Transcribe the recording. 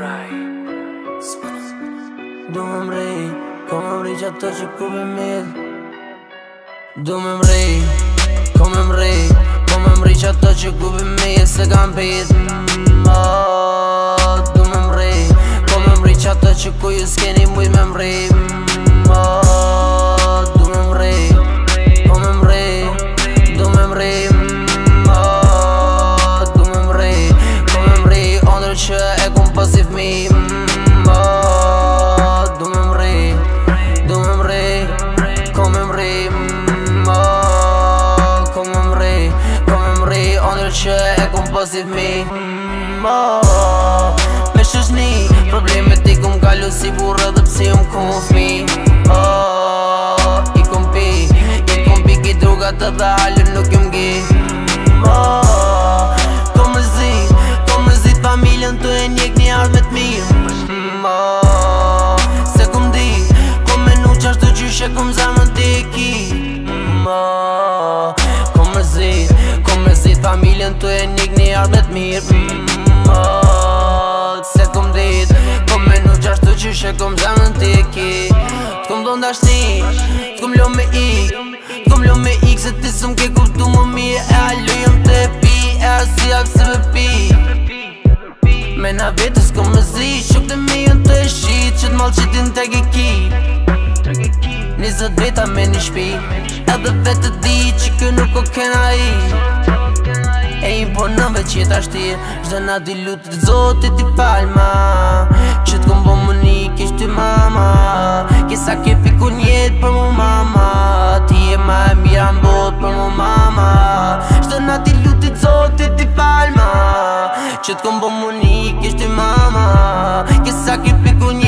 cry Do më më ko më më që ato që ku për mil Do më më rej, ko më më ko më më që ato që ku për mil Se kam pëjit më mm, më oh. kom pozit mi Ma mm, oh, Me shëshni Problemet i kom kalu si burë dhe psi um kom fmi oh, I kom pi I kom pi ki druga të dhe halën nuk jom gi Ma Kom me zi Kom po me zi familjen të e njek një ardhme të Ma mm, oh, Se kum di Kom po me nuqash gjyshe kum zemën të ki Ma Kom me zi Kom po me zi familjen të e njek një njar me të mirë mm, oh, Se kom dit, po me nuk qashtu që shë kom në tiki Të kom do në të kom lom me ik Të kom lom me ik Se ti së ke kuftu më mi e a lujëm të pi E a si a këse me pi Me na vetës kom me zi, shuk të mi e në të shit Që të malë që ti në të giki Nizët dreta me një shpi Edhe vetë di që kë nuk o kena i po në veqit ashti Shdo në di lutër zotit i palma Që të këmbo më një kishë mama Kesa ke piku njetë për mu mama Ti e ma e mira në botë për mu mama Shdo në di lutër zotit i palma Që të këmbo më një kishë mama Kesa ke piku njetë për mu mama